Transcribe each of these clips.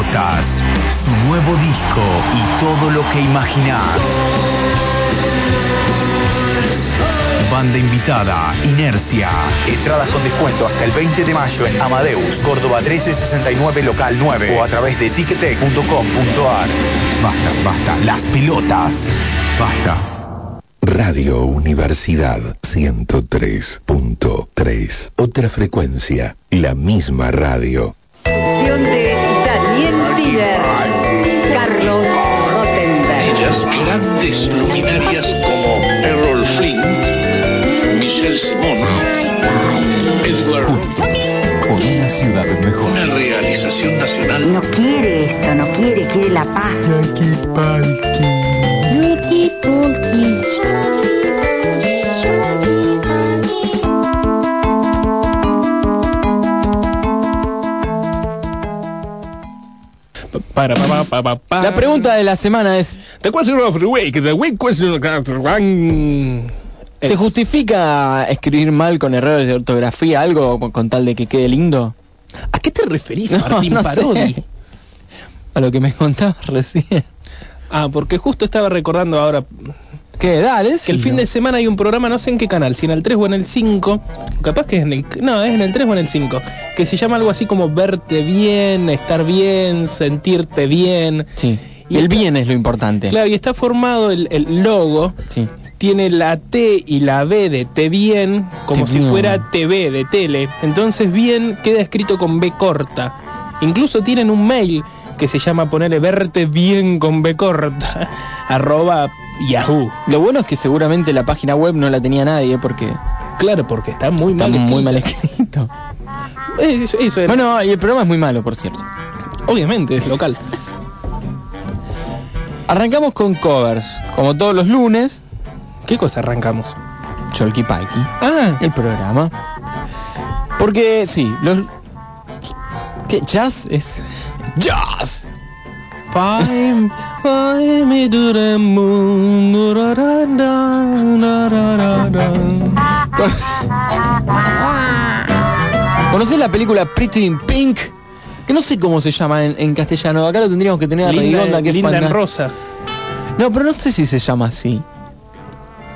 Su nuevo disco y todo lo que imaginás. Banda invitada, Inercia. Entradas con descuento hasta el 20 de mayo en Amadeus, Córdoba 1369 local 9 o a través de ticketek.com.ar. Basta, basta, las pelotas. Basta. Radio Universidad 103.3. Otra frecuencia, la misma radio. de Carlos Rottenberg. Ellas, grandes luminarias como Errol Flynn, Michelle Simon, Edward, Por una ciudad mejor. una realización nacional. No quiere esto, no quiere, quiere la paz. Para, pa, pa, pa, pa. La pregunta de la semana es, The question of the week, the week question of the week. ¿se justifica escribir mal con errores de ortografía algo con- con tal de que quede lindo? ¿A qué te referís, No, Martín no sé. Parodi? A lo que me contabas recién. Ah, porque justo estaba recordando ahora ¿Qué? Dale, que el fin de semana hay un programa, no sé en qué canal, si en el 3 o en el 5, capaz que es en el... No, es en el 3 o en el 5, que se llama algo así como verte bien, estar bien, sentirte bien. Sí. Y el está- bien es lo importante. Claro, y está formado el, el logo, Sí. tiene la T y la B de Te bien, como Te si bien. fuera TV de tele. Entonces bien queda escrito con B corta. Incluso tienen un mail que se llama ponerle verte bien con B corta, arroba Yahoo. Lo bueno es que seguramente la página web no la tenía nadie porque Claro, porque está muy está mal muy mal escrito. Eso, eso es- Bueno, y el programa es muy malo, por cierto. obviamente es local. Arrancamos con covers, como todos los lunes, ¿Qué cosa arrancamos? Cholky Palki, Ah, el programa. Porque sí, los ¿Qué jazz es jazz? Fly, fly me to the moon, da, da, da, da, da, da. ¿Conocés la película Pretty in Pink? Que no sé cómo se llama en, en castellano. Acá lo tendríamos que tener a Linda, Redonda, que es linda en fana- rosa. No, pero no sé si se llama así.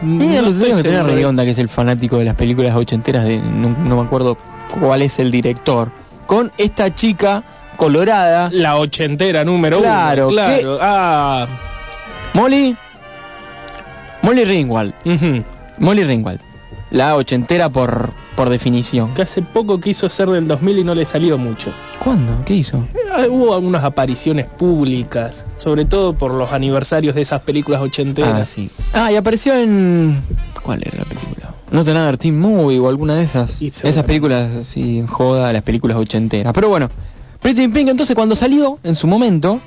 No Mira, lo estoy tendríamos que tener a que es el fanático de las películas ochenteras de no, no me acuerdo cuál es el director. Con esta chica colorada, La ochentera número Claro, uno. Claro, Ah. Molly Molly Ringwald. Molly Ringwald. La ochentera por por definición. Que hace poco quiso ser del 2000 y no le salió mucho. ¿Cuándo? ¿Qué hizo? Eh, Hubo algunas apariciones públicas, sobre todo por los aniversarios de esas películas ochenteras. Ah, sí. Ah, y apareció en ¿cuál era la película? No Another Teen Movie o alguna de esas. Esas películas así joda, las películas ochenteras. Pero bueno, Pretty in Pink entonces cuando salió en su momento,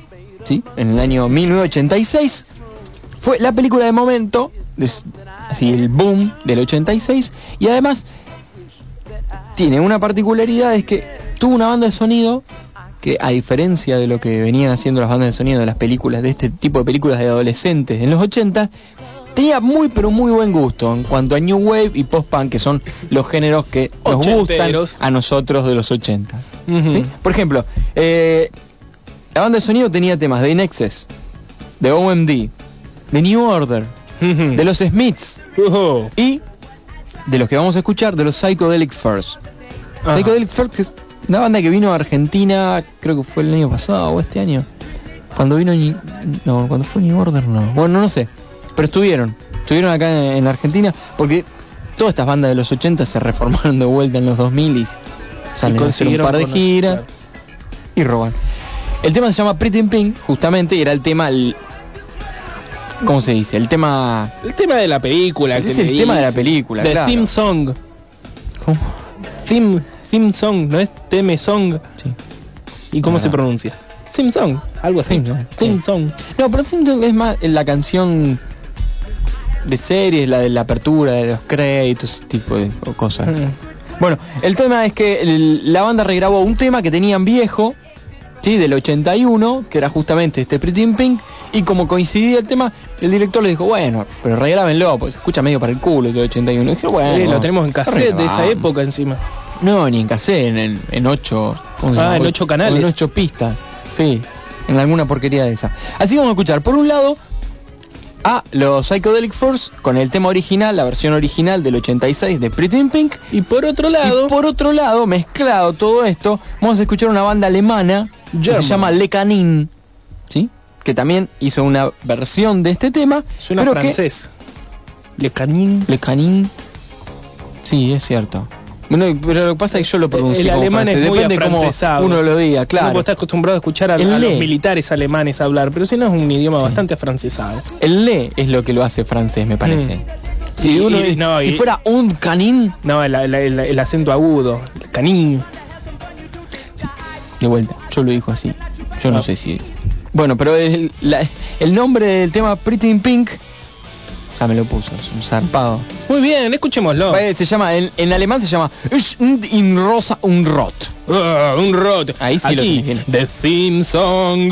¿sí? En el año 1986 fue la película de momento, así el boom del 86 y además tiene una particularidad es que tuvo una banda de sonido que a diferencia de lo que venían haciendo las bandas de sonido de las películas de este tipo de películas de adolescentes en los 80 tenía muy pero muy buen gusto en cuanto a new wave y post punk que son los géneros que nos gustan a nosotros de los 80 Ujú. ¿sí? por ejemplo eh, la banda de sonido tenía temas de Inexes de OMD de New Order de los Smiths y de los que vamos a escuchar de los Psychedelic First. Psychedelic First que es una banda que vino a Argentina creo que fue el año pasado o este año. Cuando vino Ni- no cuando fue New Order no. Bueno no sé pero estuvieron estuvieron acá en, en Argentina porque todas estas bandas de los 80 se reformaron de vuelta en los 2000 y salen a hacer un par de giras claro. y roban el tema se llama Pretty in Pink justamente y era el tema el- ¿cómo se dice? el tema El tema de la película. Es que el le tema de la película, The claro. theme song. ¿cómo? Theme, theme song, no es teme song. Sí. ¿Y cómo Ah. se pronuncia? Theme song, algo así. Theme song, Theme sí. song. No, pero Theme Song es más la canción de series, la de la apertura, de los créditos, ese tipo de cosas. Mm. Bueno, el tema es que el- la banda regrabó un tema que tenían viejo, ¿sí? Del 81, que era justamente este Pretty in Pink, y como coincidía el tema, el director le dijo, bueno, pero regrábenlo, pues se escucha medio para el culo el del 81. Y dije, bueno, lo tenemos en cassette de esa época encima. No, ni en cassette, en, en, en ocho... ¿cómo se Ah, en ocho canales. En ocho pistas. Sí, en alguna porquería de esa. Así que vamos a escuchar, por un lado, a los Psychedelic Force con el tema original, la versión original del 86 de Pretty in Pink. Y por otro lado, Y por otro lado, mezclado todo esto, vamos a escuchar una banda alemana que se German. llama Le Canin, ¿sí? Que también hizo una versión de este tema. suena pero que- francés. Le Canin. Le Canin. Sí, es cierto. Bueno, pero lo que pasa es que yo lo pronuncio El como alemán es francés, muy depende cómo uno lo diga, claro. Uno está acostumbrado a escuchar a, los militares alemanes hablar, pero si no es un idioma bastante afrancesado. El le es lo que lo hace francés, me parece. Mm. Si Y- uno y- no, si y- fuera un canin, No, el, el- el- el acento agudo, el canín. de vuelta, yo lo dijo así. Yo no Ah. sé si. Bueno, pero el, la- el nombre del tema Pretty in Pink ya me lo puso, es un zarpado. Muy bien, escuchémoslo. Eh, Se llama, en, en alemán se llama Ich in Rosa un Rot. Ah, un rot. Ahí sí lo Aquí, bien. The Theme Song.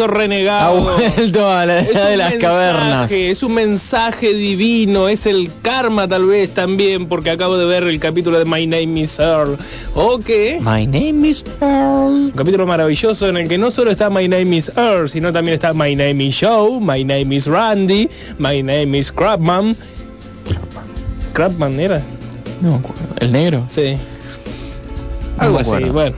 Faso Ha renegado. vuelto a la edad de las mensaje, cavernas. Es un mensaje divino, es el karma tal vez también, porque acabo de ver el capítulo de My Name is Earl. ¿O qué? My name is Earl. Un capítulo maravilloso en el que no solo está My Name is Earl, sino también está My Name is Joe, My Name is Randy, My Name is Crabman. Crabman era, No. ¿El negro? sí. Algo así, bueno.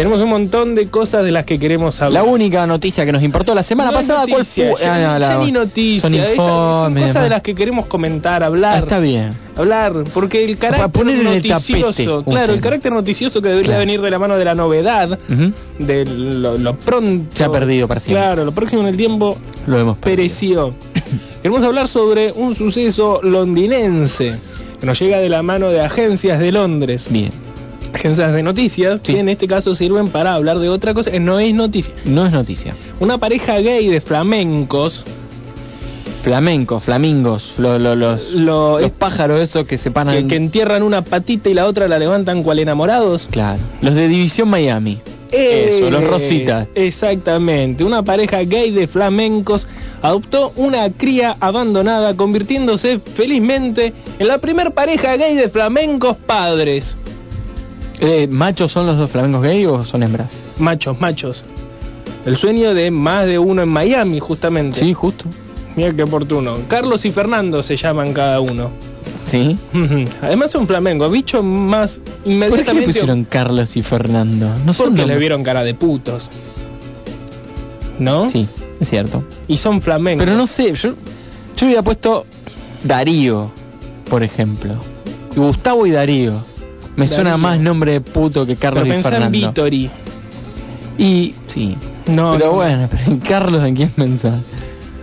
Tenemos un montón de cosas de las que queremos hablar. La única noticia que nos importó la semana No pasada, ¿cuál fue? Ya, Ah, no, la- ya ni noticia, Son esa- son cosas de las que queremos comentar, Ah, hablar. está bien. hablar, porque el carácter el noticioso, claro, el carácter noticioso que debería Claro. venir de la mano de la novedad, Ujú. de lo, lo pronto. Se ha perdido para siempre. Claro, lo próximo en el tiempo Lo hemos pereció. Queremos hablar sobre un suceso londinense que nos llega de la mano de agencias de Londres, Bien. agencias de noticias, Sí. que en este caso sirven para hablar de otra cosa, no es noticia. No es noticia. Una pareja gay de flamencos Flamencos, flamingos, lo- lo- los, lo, los es- pájaros esos que se paran. que, que entierran una patita y la otra la levantan cual enamorados. Claro. Los de División Miami. Eso, los rositas. Exactamente. Una pareja gay de flamencos adoptó una cría abandonada, convirtiéndose felizmente en la primer pareja gay de flamencos padres. Eh, ¿Machos son los dos flamencos gay o son hembras? Machos, machos. El sueño de más de uno en Miami, justamente. Sí, justo. Mira qué oportuno. Carlos y Fernando se llaman cada uno. Sí. Además son flamencos, bicho más ¿Por qué inmediatamente. pusieron Carlos y Fernando? No son porque le vieron cara de putos. ¿No? Sí, es cierto. Y son flamencos. Pero no sé, yo, yo hubiera puesto Darío, por ejemplo. Y Gustavo y Darío. Me suena más nombre de puto que Carlos Pero y pensá en Fernando. Vittori. Y sí. No, pero no. bueno, pero en Carlos en quién pensás?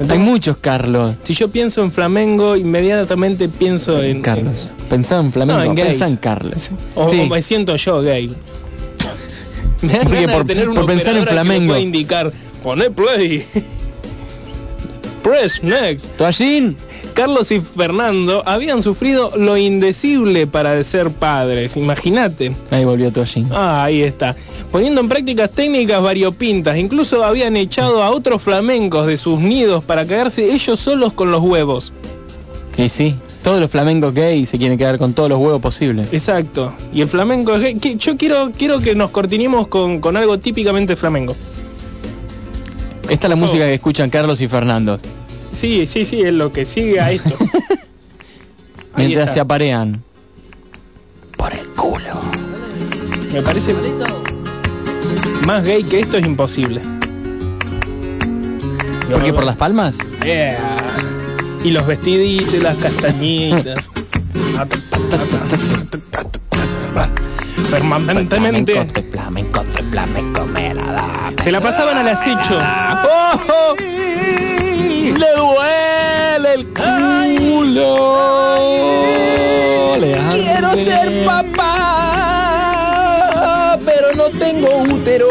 Hay muchos Carlos. Si yo pienso en Flamengo, inmediatamente pienso en Carlos. Pensá en Flamengo, No, en pensá en Carlos. O, Sí. o me siento yo gay. Me Porque por- tener por pensar en que Flamengo. indicar, poné play. Press next. Toallín. Carlos y Fernando habían sufrido lo indecible para ser padres, imagínate. Ahí volvió Toallín. Ah, ahí está. Poniendo en prácticas técnicas variopintas, incluso habían echado a otros flamencos de sus nidos para quedarse ellos solos con los huevos. Y sí, todos los flamencos gay se quieren quedar con todos los huevos posibles. Exacto. Y el flamenco es gay. Que- Yo quiero, quiero que nos cortinemos con, con algo típicamente flamenco. Esta es la Oh. música que escuchan Carlos y Fernando. Sí, sí, sí, es lo que sigue a esto. Mientras está. se aparean. Me parece más gay que esto es imposible. ¿Por qué? ¿Por las palmas? Yeah. Y los vestiditos y las castañitas. Permanentemente se la pasaban al acecho. ¡Oh! ¡Le duele el culo! Quiero ser papá, pero no tengo útero.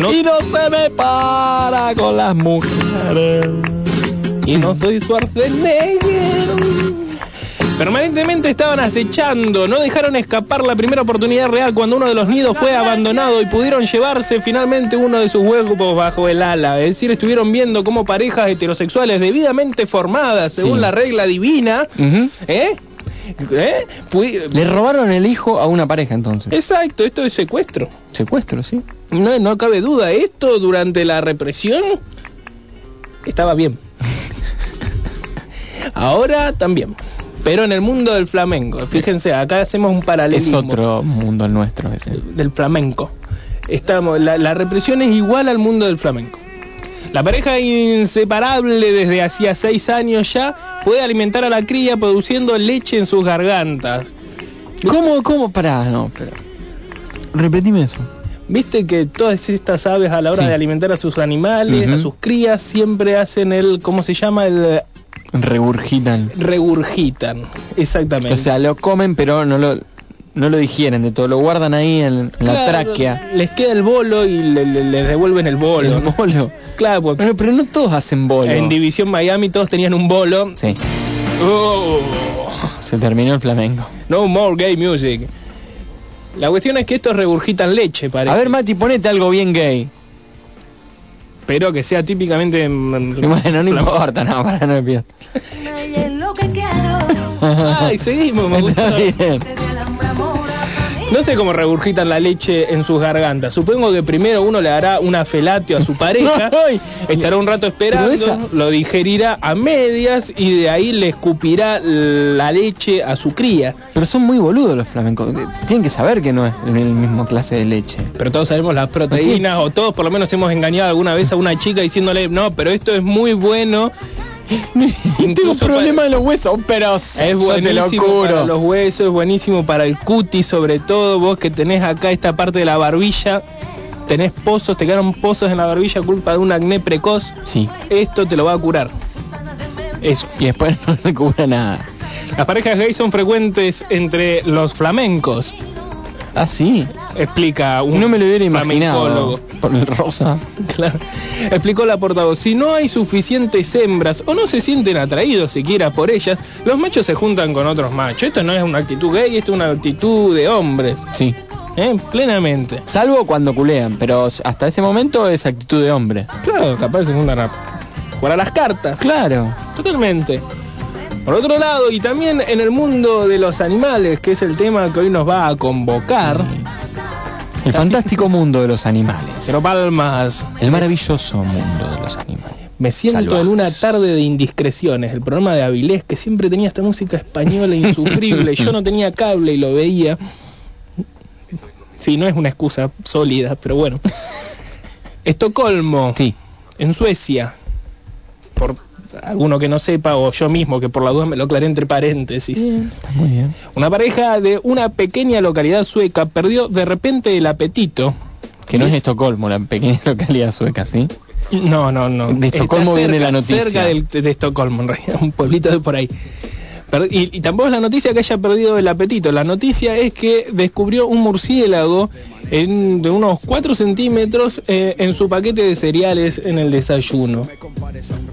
No- Y no se me para con las mujeres. y no soy Schwarzenegger. Permanentemente estaban acechando, no dejaron escapar la primera oportunidad real cuando uno de los nidos fue abandonado y pudieron llevarse finalmente uno de sus huevos bajo el ala. Es decir, estuvieron viendo cómo parejas heterosexuales debidamente formadas según Sí. la regla divina. ¿eh? ¿Eh? Le robaron el hijo a una pareja entonces. Exacto, esto es secuestro. Secuestro, sí. No, no cabe duda, esto durante la represión estaba bien. Ahora también. Pero en el mundo del flamenco, fíjense, acá hacemos un Es paralelismo otro mundo el nuestro ese. del flamenco. Estamos, la, la represión es igual al mundo del flamenco. La pareja inseparable desde hacía seis años ya puede alimentar a la cría produciendo leche en sus gargantas. ¿Cómo, cómo? Pará, no, pero... Repetime eso. Viste que todas estas aves a la hora Sí. de alimentar a sus animales, a sus crías, siempre hacen el, ¿cómo se llama? El Regurgitan. regurgitan. Exactamente. O sea, lo comen pero no lo no lo digieren de todo, lo guardan ahí en, la tráquea. Les queda el bolo y le, le- les devuelven el bolo. El bolo. Claro, porque Bueno, pero no todos hacen bolo. en División Miami todos tenían un bolo. Sí, Oh, se terminó el flamenco. no more gay music. La cuestión es que estos regurgitan leche, parece. A ver, Mati, ponete algo bien gay. Pero que sea típicamente. Bueno, no importa, no, para no me pierdas. lo que quiero. Ay, seguimos, me gustó. No sé cómo regurgitan la leche en sus gargantas. Supongo que primero uno le hará una felatio a su pareja, estará un rato esperando, esa- lo digerirá a medias y de ahí le escupirá la leche a su cría. Pero son muy boludos los flamencos. Tienen que saber que no es el mismo clase de leche. Pero todos sabemos las proteínas, o todos por lo menos hemos engañado alguna vez a una chica diciéndole, no, pero esto es muy bueno. Tengo un problema de los huesos, pero Es yo te lo buenísimo para los huesos, es buenísimo para el cutis, sobre todo vos que tenés acá esta parte de la barbilla, tenés pozos, te quedaron pozos en la barbilla culpa de un acné precoz, Sí. esto te lo va a curar. Eso. Y después no le cubra nada. Las parejas gays son frecuentes entre los flamencos, Ah, sí. explica un No me lo hubiera imaginado. flamencólogo. Por el rosa. Claro. Explicó la portavoz, si no hay suficientes hembras o no se sienten atraídos siquiera por ellas, los machos se juntan con otros machos. Esto no es una actitud gay, esto es una actitud de hombres. Sí. ¿eh? Plenamente. Salvo cuando culean, pero hasta ese momento es actitud de hombre. Claro, capaz se juntan a jugar a las cartas. Claro. Totalmente. Por otro lado, y también en el mundo de los animales, que es el tema que hoy nos va a convocar, El fantástico mundo de los animales. pero palmas. El maravilloso mundo de los animales. Me siento Salvajes. en una tarde de indiscreciones, el programa de Avilés, que siempre tenía esta música española insufrible. Yo no tenía cable y lo veía. Sí, no es una excusa sólida, pero bueno. Estocolmo, Sí. en Suecia, por alguno que no sepa, o yo mismo, que por la duda me lo aclaré entre paréntesis. Está muy bien. Una pareja de una pequeña localidad sueca perdió de repente el apetito. Que no es Es- Estocolmo, la pequeña localidad sueca, ¿sí? No, no, no. De Estocolmo viene la noticia. Cerca del- de, Estocolmo, en realidad, un pueblito de por ahí. Y, y tampoco es la noticia que haya perdido el apetito. La noticia es que descubrió un murciélago en, de unos 4 centímetros eh, en su paquete de cereales en el desayuno.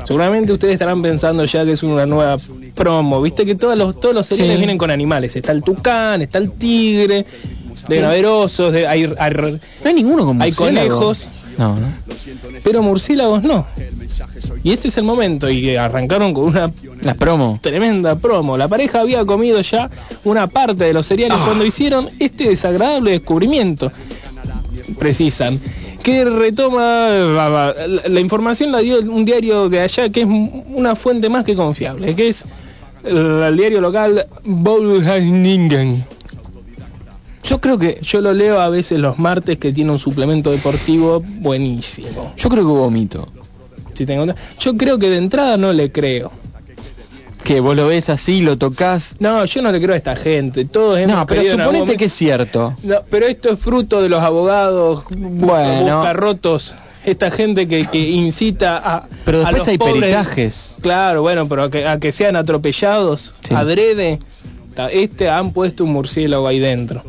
Seguramente ustedes estarán pensando ya que es una nueva promo. Viste que todos los, todos los cereales Sí. vienen con animales. Está el tucán, está el tigre, deben haber osos, de- hay, hay- No hay ninguno con Hay murciélago. conejos. No, no. pero murciélagos no. Y este es el momento y arrancaron con una Las promo. tremenda promo. La pareja había comido ya una parte de los cereales Ah. cuando hicieron este desagradable descubrimiento. Precisan. Que retoma la, información la dio un diario de allá que es una fuente más que confiable, que es el, diario local Bolhasningen. Yo creo que Yo lo leo a veces los martes que tiene un suplemento deportivo buenísimo. yo creo que hubo mito. Si tengo- Yo creo que de entrada no le creo. Que vos lo ves así, lo tocas. No, yo no le creo a esta gente. Todos hemos No, pero suponete momento- que es cierto. No, pero esto es fruto de los abogados Bueno. rotos. Esta gente que, que incita a. Pero a después los hay pobres- peritajes. Claro, bueno, pero a que, a que sean atropellados, Sí. adrede. Este han puesto un murciélago ahí dentro.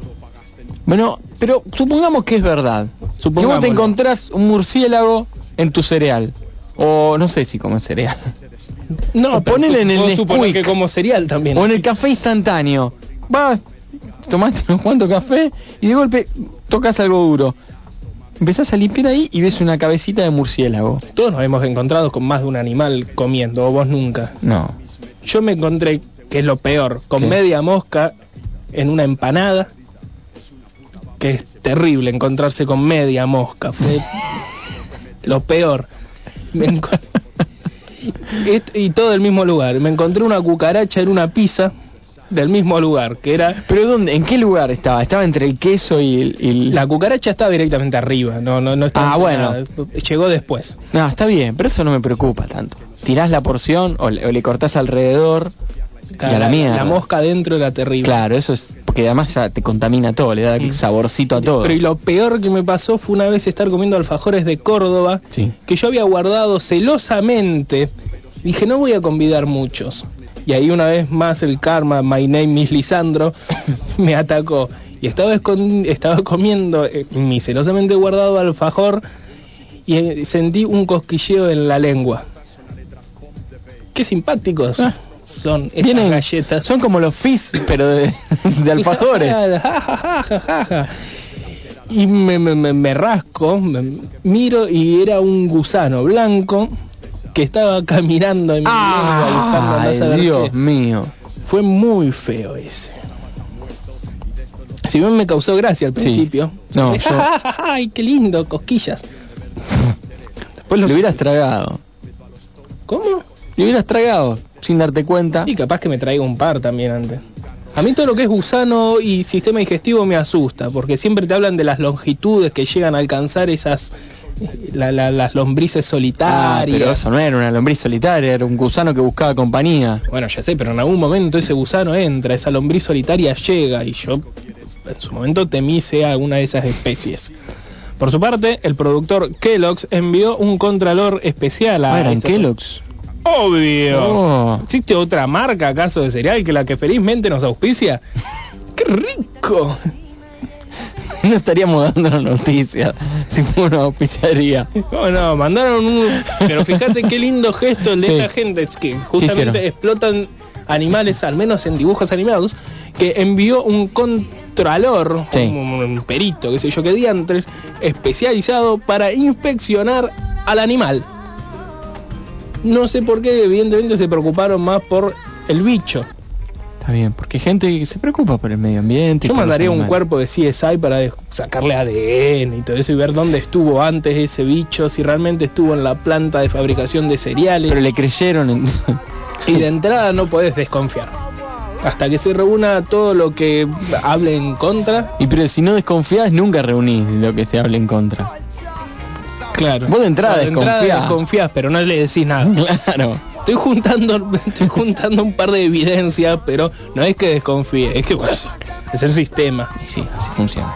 Bueno, pero supongamos que es verdad. Que vos te encontrás un murciélago en tu cereal. O no sé si comes cereal. No, ponele en el Nesquik. que como cereal también. O en el café instantáneo. Vas, tomaste unos cuantos café y de golpe tocas algo duro. Empezás a limpiar ahí y ves una cabecita de murciélago. Todos nos hemos encontrado con más de un animal comiendo, o vos nunca. No. Yo me encontré, que es lo peor, con ¿Qué? media mosca en una empanada. Que es terrible encontrarse con media mosca. Fue lo peor. Me y todo del mismo lugar. Me encontré una cucaracha en una pizza del mismo lugar, que era... ¿Pero dónde? ¿En qué lugar estaba? ¿Estaba entre el queso y el...? y el- La cucaracha estaba directamente arriba, no, no, no estaba Ah, bueno. nada. Llegó después. No, está bien, pero eso no me preocupa tanto. Tirás la porción o le, o le cortás alrededor y a la mierda. la mosca adentro era terrible. Claro, eso es... Porque además ya te contamina todo, le da Mm. saborcito a todo. Pero y lo peor que me pasó fue una vez estar comiendo alfajores de Córdoba Sí. que yo había guardado celosamente Dije, no voy a convidar muchos. Y ahí una vez más el karma, my name is Lisandro, me atacó. Y estaba, estaba comiendo eh, mi celosamente guardado alfajor y eh, sentí un cosquilleo en la lengua. Qué simpáticos Ah. Son estas Vienen- galletas. Son como los fizz, pero de, de alfajores. Y me, me- me- rasco, me- miro y era un gusano blanco que estaba caminando en mi lengua y buscando andar a Ay, saber Dios qué. mío. Fue muy feo ese. Si bien me causó gracia al Sí. principio. No, Dije, yo- "Ja, ja, ja, ja, ¡Ay, qué lindo! Cosquillas. Después Lo lo hubieras tragado. ¿Cómo? Lo hubieras tragado sin darte cuenta. Y capaz que me traiga un par también antes. A mí todo lo que es gusano y sistema digestivo me asusta, porque siempre te hablan de las longitudes que llegan a alcanzar esas la- la- las lombrices Ah, solitarias. pero eso no era una lombriz solitaria, era un gusano que buscaba compañía. Bueno, ya sé, pero en algún momento ese gusano entra, esa lombriz solitaria llega y yo en su momento temí sea alguna de esas especies. Por su parte, el productor Kellogg's envió un contralor especial a Ah, eran Kellogg's. Obvio. Oh. ¿Existe otra marca acaso de cereal que la que felizmente nos auspicia? ¡Qué rico! No estaríamos dando la noticia si fuera una oficiaría. No, no, mandaron un... Pero fíjate qué lindo gesto el de Sí. esta gente, es que justamente explotan animales, al menos en dibujos animados, que envió un contralor, Sí. un, un perito, qué sé yo, que diantres, especializado para inspeccionar al animal. No sé por qué, evidentemente se preocuparon más por el bicho. Está bien, porque hay gente que se preocupa por el medio ambiente. Yo mandaría un cuerpo de CSI para sacarle ADN y todo eso y ver dónde estuvo antes ese bicho, si realmente estuvo en la planta de fabricación de cereales. Pero le creyeron. en- Y de entrada no podés desconfiar. Hasta que se reúna todo lo que hable en contra. y pero si no desconfías, nunca reunís lo que se hable en contra. Claro. Vos de entrada desconfiás. desconfías, pero no le decís nada. Claro. Estoy juntando, estoy juntando un par de evidencias, pero no es que desconfíe, es que bueno, es el sistema. Y sí, así funciona.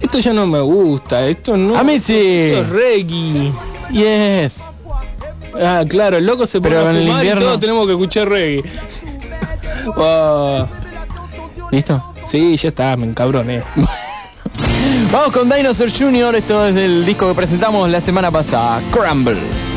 Esto ya no me gusta, esto no. A mí sí. Esto es reggae. Yes. Ah, claro, el loco se pone Pero a en el y invierno- todos tenemos que escuchar reggae. ¿Listo? sí, ya está, me encabroné. Vamos con Dinosaur Jr. Esto es del disco que presentamos la semana pasada, Crumble.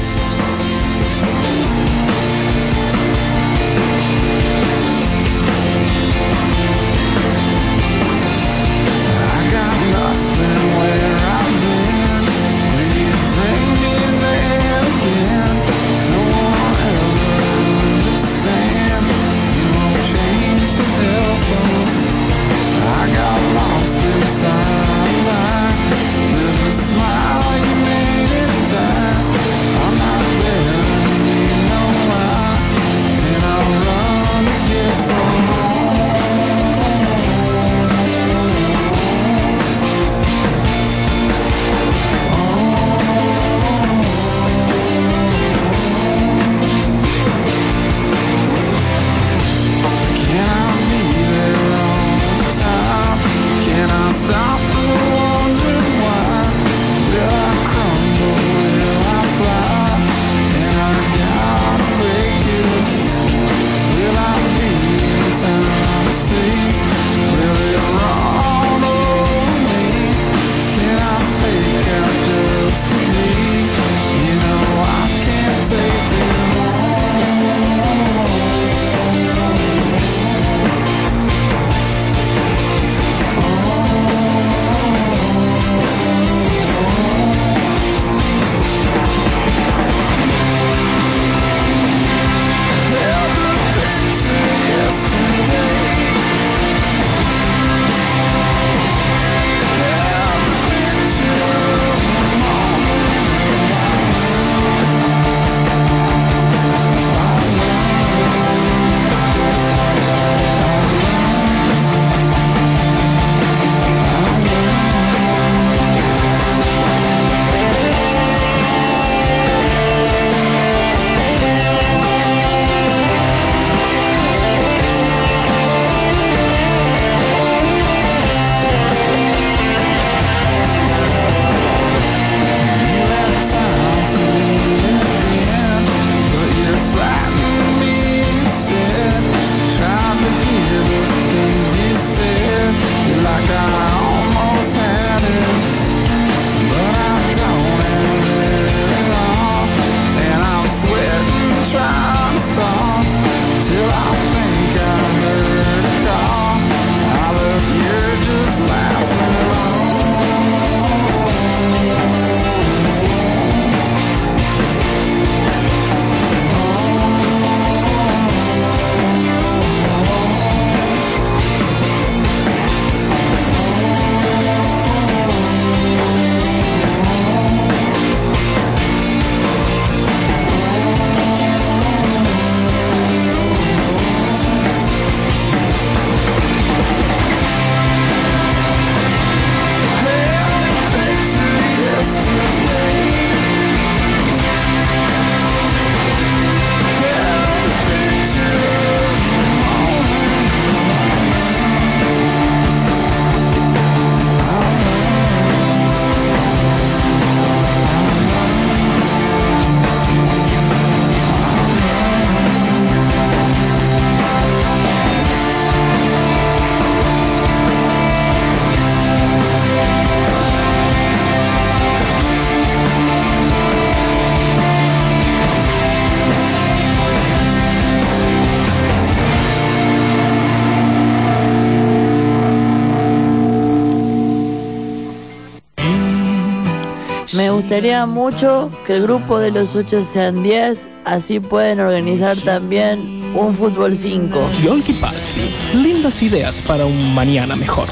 Gustaría mucho que el grupo de los 8 sean 10, así pueden organizar también un fútbol 5. Yolki Palki, lindas ideas para un mañana mejor.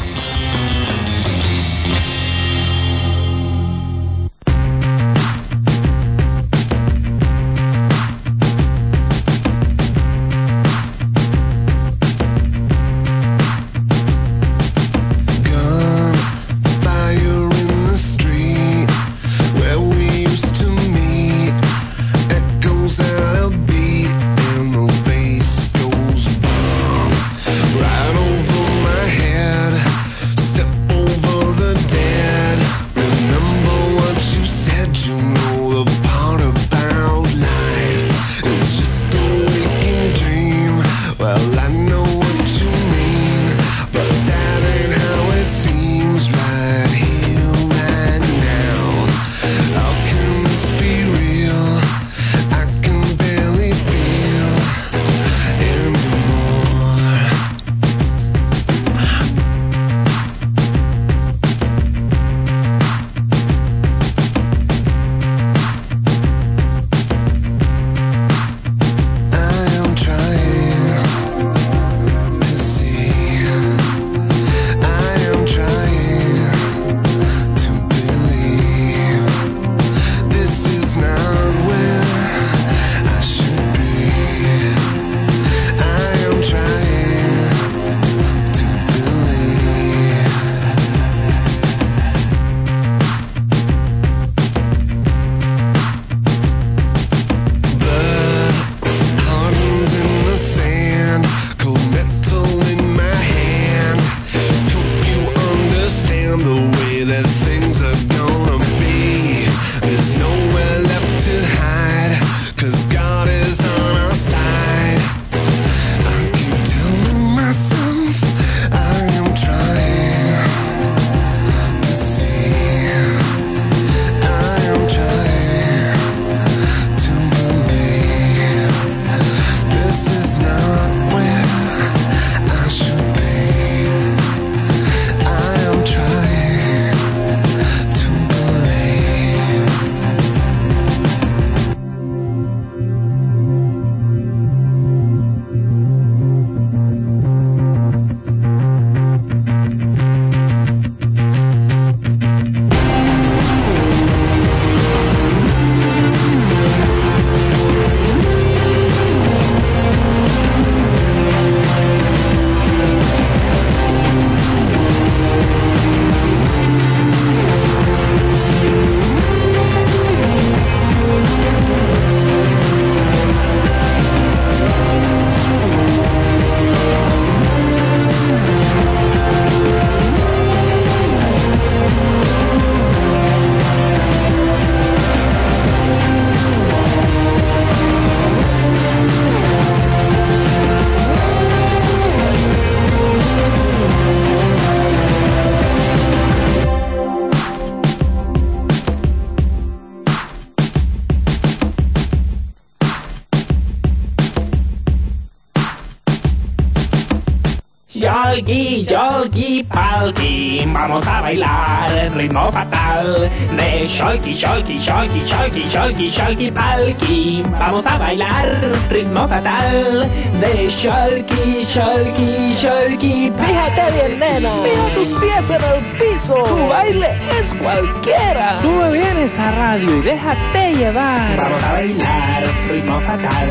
Ritmo fatal de Sholky, Sholky, Sholky, Sholky, Sholky, Sholky, palki. Vamos a bailar ritmo fatal de Sholky, Sholky, Sholky. Fíjate bien, nena. Mira tus pies en el piso. Tu baile es cualquiera. Sube bien esa radio y déjate llevar. Vamos a bailar ritmo fatal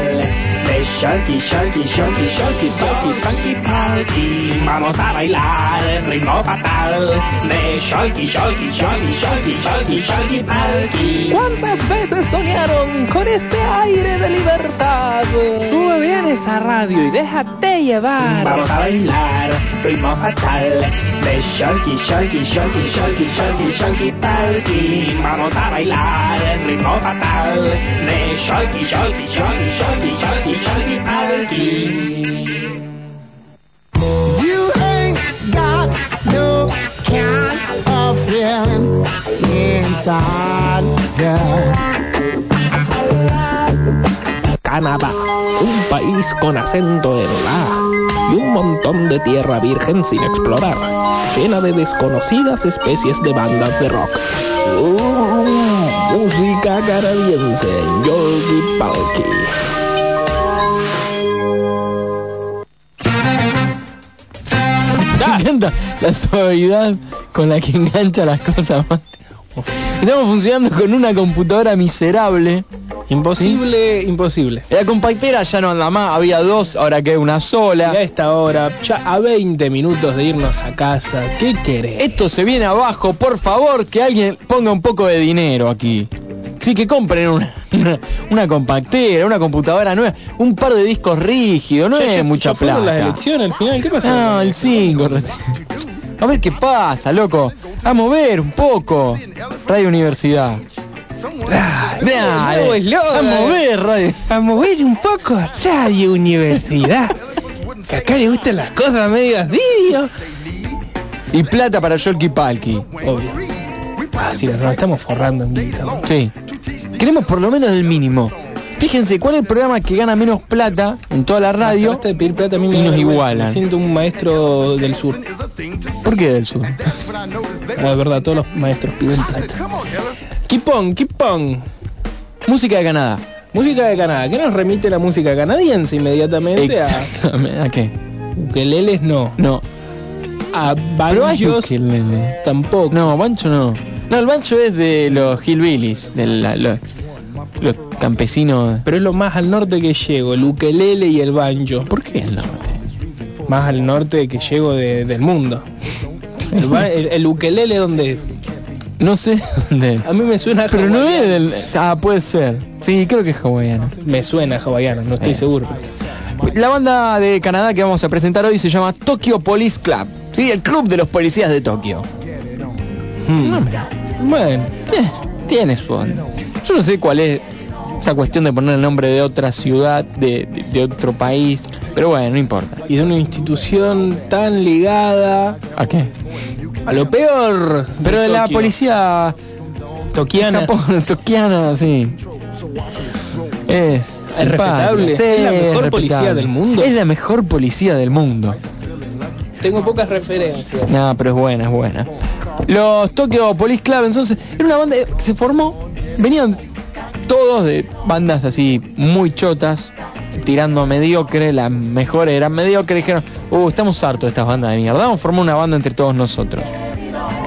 de Sholky, Sholky, Sholky, Sholky, Sholky, Funky, Palki. Vamos a bailar el ritmo fatal de Sholky, Sholky, Sholky, Sholky, Sholky, Sholky, Palki. ¿Cuántas veces soñaron con este aire de libertad? Sube bien esa radio y déjate llevar. Vamos a bailar ritmo fatal de Sholky, Sholky, Sholky, Sholky, Sholky, Sholky, Palki. Vamos a bailar el ritmo fatal de Sholky, Sholky, Sholky, Sholky, Sholky, Sholky, Palki. You ain't got no kind of feeling inside, girl. Canadá, un país con acento en la y un montón de tierra virgen sin explorar, llena de desconocidas especies de bandas de rock. Uh, Música canadiense, Yogi Palki. La suavidad con la que engancha las cosas. Estamos funcionando con una computadora miserable. Imposible, imposible. La compactera ya no anda más, había dos, ahora queda una Y a sola. esta hora, ya a 20 minutos de irnos a casa, ¿qué querés? Esto se viene abajo, por favor, que alguien ponga un poco de dinero aquí. Sí, que compren una, una, una compactera, una computadora nueva, un par de discos rígidos, no Ya- es ya- mucha ya plata. las elecciones al final, ¿qué pasó? No, el 5 recién. A ver qué pasa, loco. A mover un poco. Radio Universidad. Dale, nuevo eslogan. a mover radio. A mover un poco Radio Universidad. Que acá le gustan las cosas medias vídeos. Y plata para Yolki Palki. Obvio. Ah, sí, nos estamos forrando en guita. Sí. Queremos por lo menos el mínimo. Fíjense, ¿cuál es el programa que gana menos plata en toda la radio? De pedir plata a mí me Y nos igualan. Me siento un maestro del sur. ¿Por qué del sur? La verdad, todos los maestros piden plata. Keep on, keep on. Música de Canadá. Música de Canadá. ¿Qué nos remite la música canadiense inmediatamente a Exactamente. ¿A qué? ukeleles? No. No. A ukelele. tampoco. No, Bancho no. No, el Bancho es de los hillbillies, de la- los, los campesinos. Pero es lo más al norte que llego, el ukelele y el banjo. ¿Por qué el norte? Más al norte que llego de- del mundo. El, ba- el, el ukelele dónde es? No sé dónde. A mí me suena Pero no es del... Ah, puede ser. Sí, creo que es hawaiano. Me suena hawaiano, no estoy Eh. seguro. La banda de Canadá que vamos a presentar hoy se llama Tokyo Police Club. Sí, el club de los policías de Tokio. Hmm. Bueno, Eh, tiene su onda. Yo no sé cuál es esa cuestión de poner el nombre de otra ciudad, de, de- de otro país, pero bueno, no importa. y de una institución tan ligada ¿A qué? A lo peor. Pero de la Tokio. policía tokiana. Japón, tokiana, sí. Es, simpática. respetable. Sí, Es la mejor respetable. policía del mundo. Es la mejor policía del mundo. Tengo pocas referencias. No, pero es buena, es buena. Los Tokyo Police Club, entonces, era una banda que se formó, venían todos de bandas así muy chotas, tirando a mediocre, las mejores eran mediocres, dijeron, uh, estamos hartos de estas bandas de mierda, vamos a formar una banda entre todos nosotros.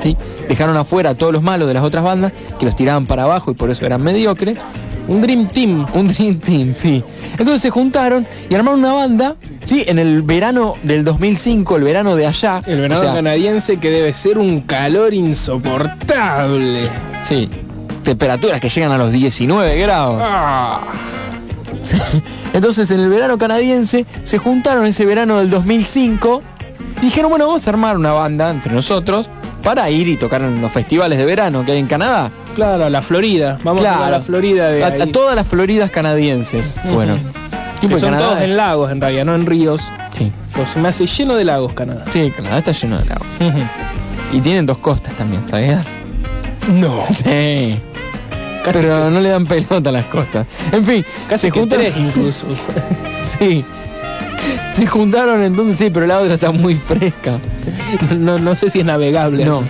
¿Sí? Dejaron afuera a todos los malos de las otras bandas, que los tiraban para abajo y por eso eran mediocres. Un Dream Team. Un Dream Team, sí. Entonces se juntaron y armaron una banda, sí, en el verano del 2005, el verano de allá. El verano o sea, canadiense que debe ser un calor insoportable. Sí, temperaturas que llegan a los 19 grados. Ah. Entonces en el verano canadiense se juntaron ese verano del 2005 y dijeron, bueno, vamos a armar una banda entre nosotros para ir y tocar en los festivales de verano que hay en Canadá. Claro, la Florida. Vamos a Claro. la Florida de A, a todas las Floridas canadienses. Bueno, Que son Canadá. todos en lagos en realidad, no en ríos. Sí, Pero se me hace lleno de lagos Canadá. sí, Canadá está lleno de lagos. Y tienen dos costas también, ¿sabías? No. Sí. Casi Pero no le dan pelota a las costas. En fin, Casi se juntaron tres incluso. Sí. Se juntaron entonces, sí, pero la otra está muy fresca. no, no sé si es navegable. No.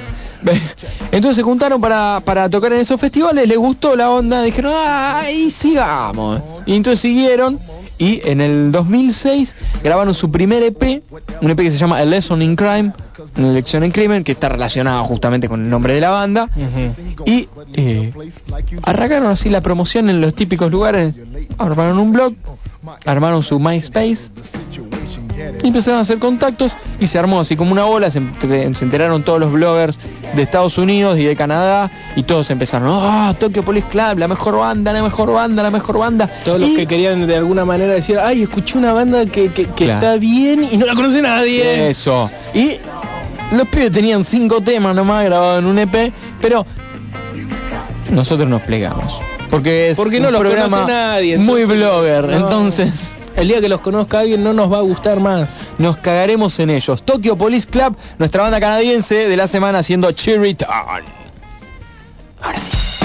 Entonces se juntaron para, para tocar en esos festivales, les gustó la onda, dijeron, ¡ay, sigamos! Y entonces siguieron y en el 2006 grabaron su primer EP, un EP que se llama A Lesson in Crime, una lección en crimen, que está relacionado justamente con el nombre de la banda. Y eh, arrancaron así la promoción en los típicos lugares, armaron un blog, armaron su MySpace y empezaron a hacer contactos y se armó así como una bola, se enteraron todos los bloggers de Estados Unidos y de Canadá y todos empezaron, ¡oh, Tokyo Police Club, la mejor banda, la mejor banda, la mejor banda! Todos los que querían de alguna manera decir, ay, escuché una banda que, que, que Claro. está bien y no la conoce nadie. Eso. Y los pibes tenían cinco temas nomás grabados en un EP, pero nosotros nos plegamos. Porque es Porque no un los programa conoce nadie. muy blogger, no. entonces El día que los conozca alguien no nos va a gustar más. nos cagaremos en ellos. Tokyo Police Club, nuestra banda canadiense de la semana haciendo Cherry Town. Ahora sí.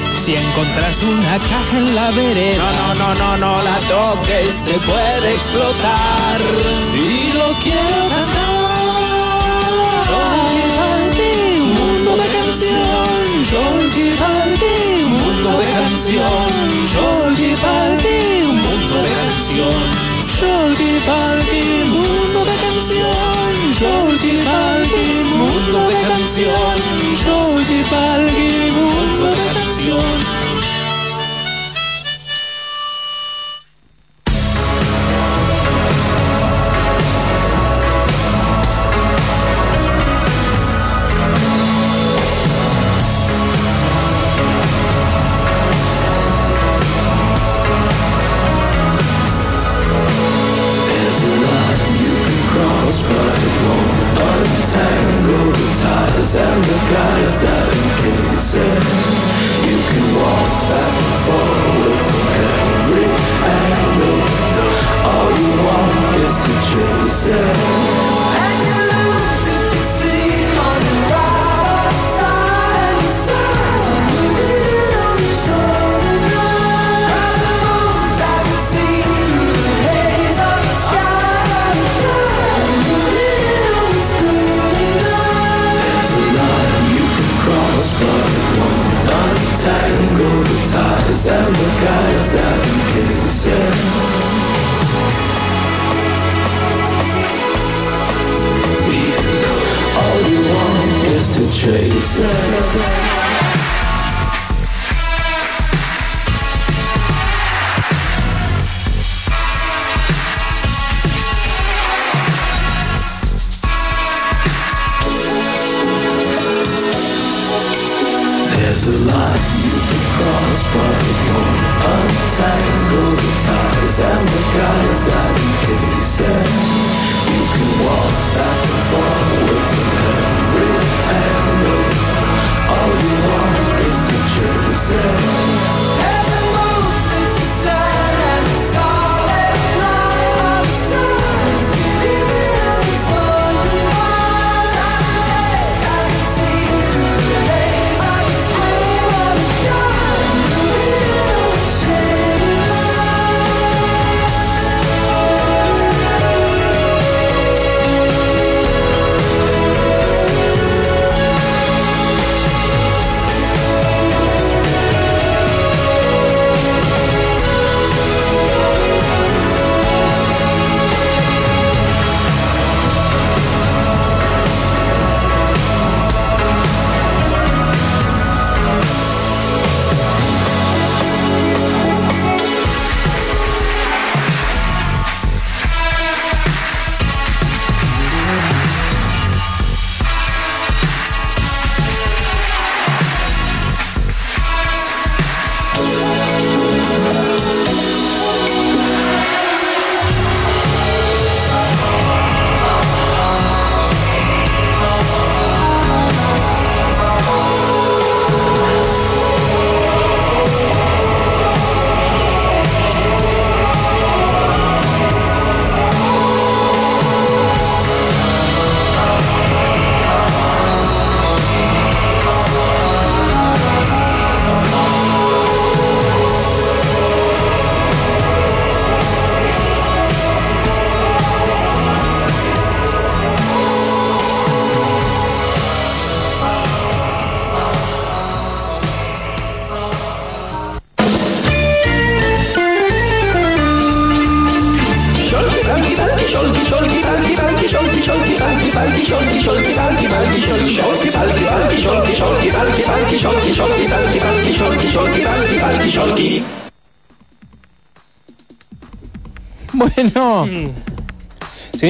Si encontras una caja en la vereda, no, no, no, no, no la toques, te puede explotar. Y lo quiero cantar. Jordi Valdi, mundo de canción. Jordi Valdi, mundo de canción. Jordi Valdi, mundo de canción. Jordi Valdi, mundo de canción. Jordi Valdi, mundo de canción. Jordi Valdi de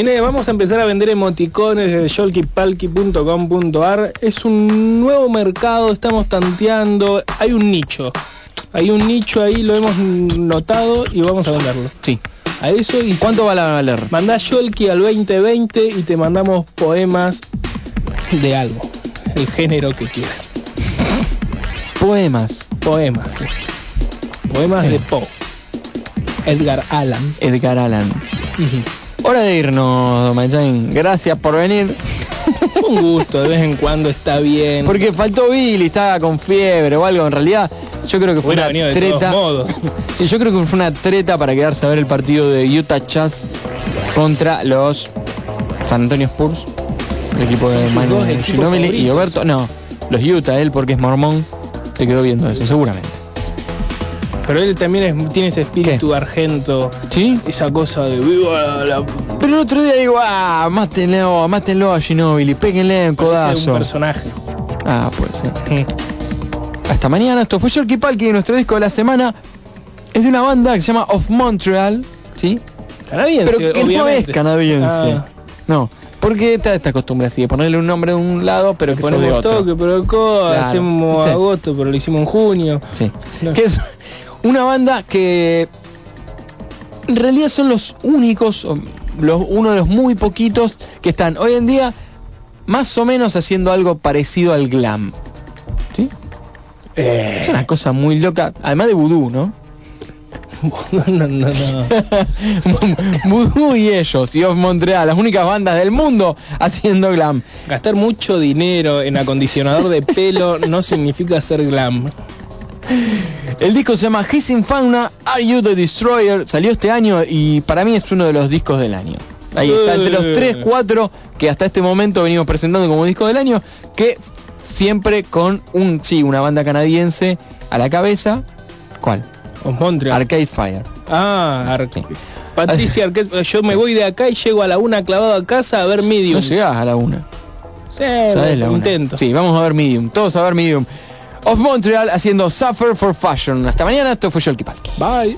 Vamos a empezar a vender emoticones en sholkypalky.com.ar. Es un nuevo mercado, estamos tanteando. Hay un nicho. Hay un nicho ahí, lo hemos notado y vamos a venderlo. sí. A eso y ¿Cuánto vale a valer? Mandá Sholky al 2020 y te mandamos poemas de algo. El género que quieras. Poemas. Poemas, sí. Poemas de Poe. Edgar Allan. Edgar Allan. Hora de irnos, Don Mainzain. Gracias por venir. Un gusto, de vez en cuando está bien. Porque faltó Billy, estaba con fiebre o algo. En realidad, yo creo que fue Hubiera una treta. Sí, yo creo que fue una treta para quedarse a ver el partido de Utah Jazz contra los San Antonio Spurs. El equipo de Manu Ginóbili y favoritos. Oberto. No, los Utah, él porque es mormón, te quedó viendo eso, seguramente. Pero él también es- tiene ese espíritu argento. ¿Sí? Esa cosa de viva la... Pero el otro día digo, ah, mátenlo, mátenlo a Ginóbili, péguenle un codazo. un personaje. Ah, puede ser. Hasta mañana, esto fue Yorky Palki y nuestro disco de la semana es de una banda que se llama Of Montreal, ¿sí? Canadiense, Pero que no es canadiense. Ah. No, porque está esta costumbre así de ponerle un nombre de un lado, pero que sos de Ponemos otro. toque, pero Claro. hacemos Sí. agosto, pero lo hicimos en junio. Sí. No. Que es una banda que en realidad son los únicos, los, uno de los muy poquitos que están hoy en día más o menos haciendo algo parecido al glam. ¿Sí? Eh. Es una cosa muy loca, además de vudú, ¿no? no, no, no. Voodoo y ellos, y Of Montreal, las únicas bandas del mundo haciendo glam. Gastar mucho dinero en acondicionador de pelo no significa ser glam. El disco se llama Hissing Fauna, Are You the Destroyer? Salió este año y para mí es uno de los discos del año. Ahí está, entre los Eh. 3, 4 que hasta este momento venimos presentando como disco del año, que siempre con un, sí, una banda canadiense a la cabeza. ¿Cuál? Montreal. Arcade Fire. Ah, Arque. Patricia Arquette, yo me voy de acá y llego a la una clavado a casa a ver Medium. No llegás a la una. Sí, ¿Sabés la lo una? Sí, vamos a ver Medium, todos a ver Medium. Of Montreal haciendo Suffer for Fashion. Hasta mañana, esto fue Yolki Palki. Bye.